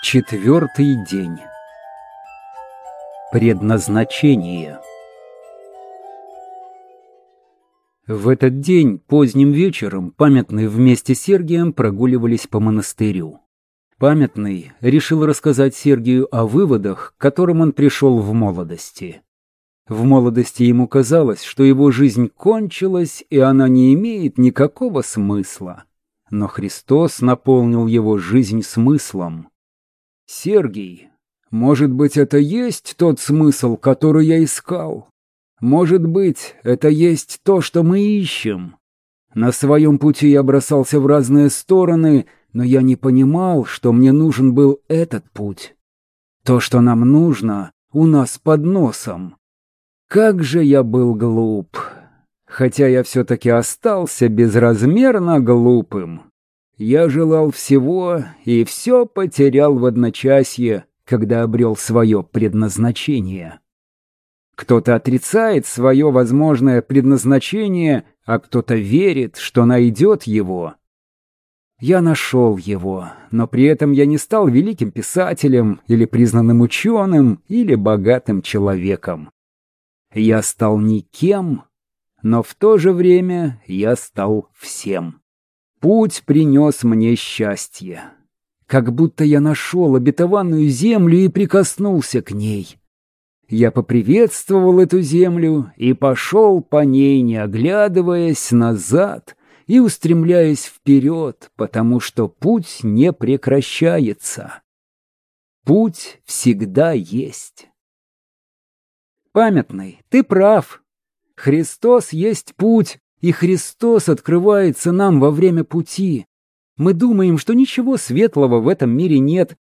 Четвертый день. Предназначение. В этот день, поздним вечером, памятный вместе с Сергием прогуливались по монастырю. Памятный решил рассказать Сергию о выводах, к которым он пришел в молодости. В молодости ему казалось, что его жизнь кончилась, и она не имеет никакого смысла. Но Христос наполнил его жизнь смыслом. Сергий, может быть, это есть тот смысл, который я искал? Может быть, это есть то, что мы ищем? На своем пути я бросался в разные стороны, но я не понимал, что мне нужен был этот путь. То, что нам нужно, у нас под носом. Как же я был глуп. Хотя я все-таки остался безразмерно глупым. Я желал всего и все потерял в одночасье, когда обрел свое предназначение. Кто-то отрицает свое возможное предназначение, а кто-то верит, что найдет его. Я нашел его, но при этом я не стал великим писателем или признанным ученым или богатым человеком. Я стал никем, но в то же время я стал всем. Путь принес мне счастье. Как будто я нашел обетованную землю и прикоснулся к ней. Я поприветствовал эту землю и пошел по ней, не оглядываясь назад и устремляясь вперед, потому что путь не прекращается. Путь всегда есть. Памятный, ты прав. Христос есть путь, и Христос открывается нам во время пути. Мы думаем, что ничего светлого в этом мире нет.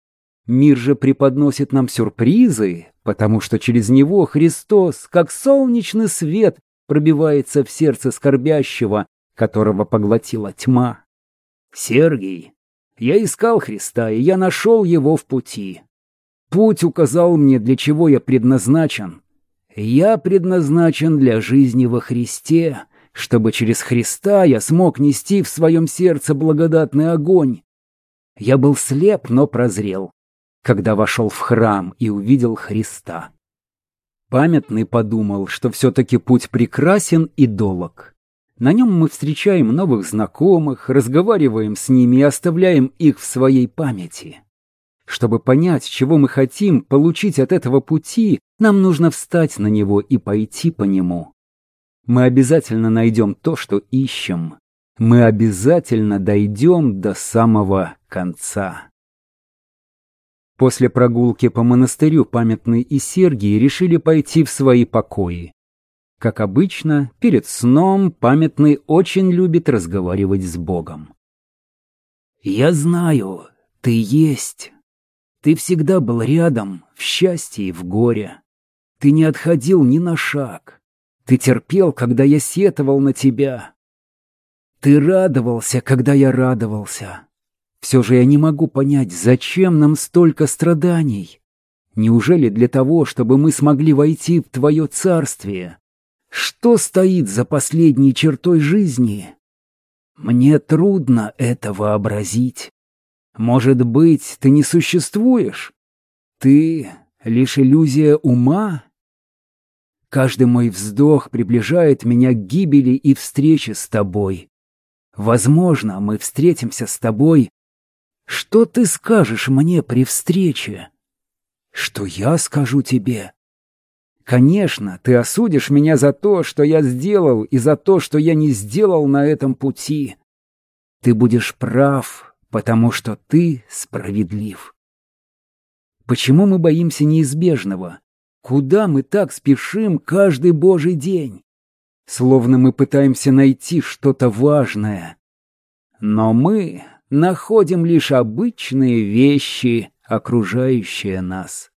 Мир же преподносит нам сюрпризы, потому что через него Христос, как солнечный свет, пробивается в сердце скорбящего, которого поглотила тьма. Сергий, я искал Христа, и я нашел его в пути. Путь указал мне, для чего я предназначен. Я предназначен для жизни во Христе, чтобы через Христа я смог нести в своем сердце благодатный огонь. Я был слеп, но прозрел, когда вошел в храм и увидел Христа. Памятный подумал, что все-таки путь прекрасен и долог. На нем мы встречаем новых знакомых, разговариваем с ними и оставляем их в своей памяти. Чтобы понять, чего мы хотим получить от этого пути, нам нужно встать на него и пойти по нему. Мы обязательно найдем то, что ищем. Мы обязательно дойдем до самого конца. После прогулки по монастырю памятный и Сергий решили пойти в свои покои. Как обычно, перед сном памятный очень любит разговаривать с Богом. «Я знаю, ты есть. Ты всегда был рядом, в счастье и в горе. Ты не отходил ни на шаг. Ты терпел, когда я сетовал на тебя. Ты радовался, когда я радовался. Все же я не могу понять, зачем нам столько страданий. Неужели для того, чтобы мы смогли войти в твое царствие? Что стоит за последней чертой жизни? Мне трудно это вообразить. Может быть, ты не существуешь? Ты — лишь иллюзия ума? Каждый мой вздох приближает меня к гибели и встрече с тобой. Возможно, мы встретимся с тобой. Что ты скажешь мне при встрече? Что я скажу тебе? Конечно, ты осудишь меня за то, что я сделал, и за то, что я не сделал на этом пути. Ты будешь прав, потому что ты справедлив. Почему мы боимся неизбежного? Куда мы так спешим каждый божий день? Словно мы пытаемся найти что-то важное. Но мы находим лишь обычные вещи, окружающие нас.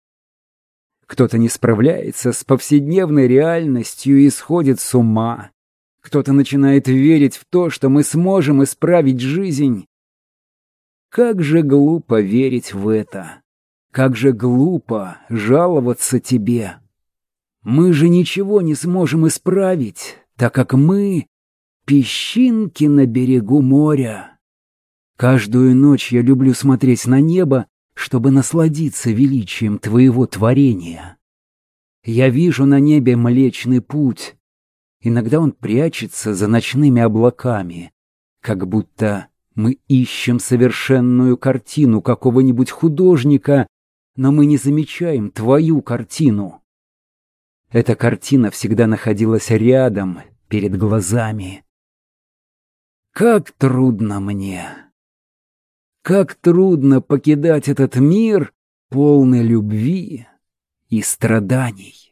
Кто-то не справляется с повседневной реальностью и сходит с ума. Кто-то начинает верить в то, что мы сможем исправить жизнь. Как же глупо верить в это. Как же глупо жаловаться тебе. Мы же ничего не сможем исправить, так как мы — песчинки на берегу моря. Каждую ночь я люблю смотреть на небо, чтобы насладиться величием твоего творения. Я вижу на небе Млечный Путь. Иногда он прячется за ночными облаками, как будто мы ищем совершенную картину какого-нибудь художника, но мы не замечаем твою картину. Эта картина всегда находилась рядом, перед глазами. Как трудно мне! Как трудно покидать этот мир, полный любви и страданий.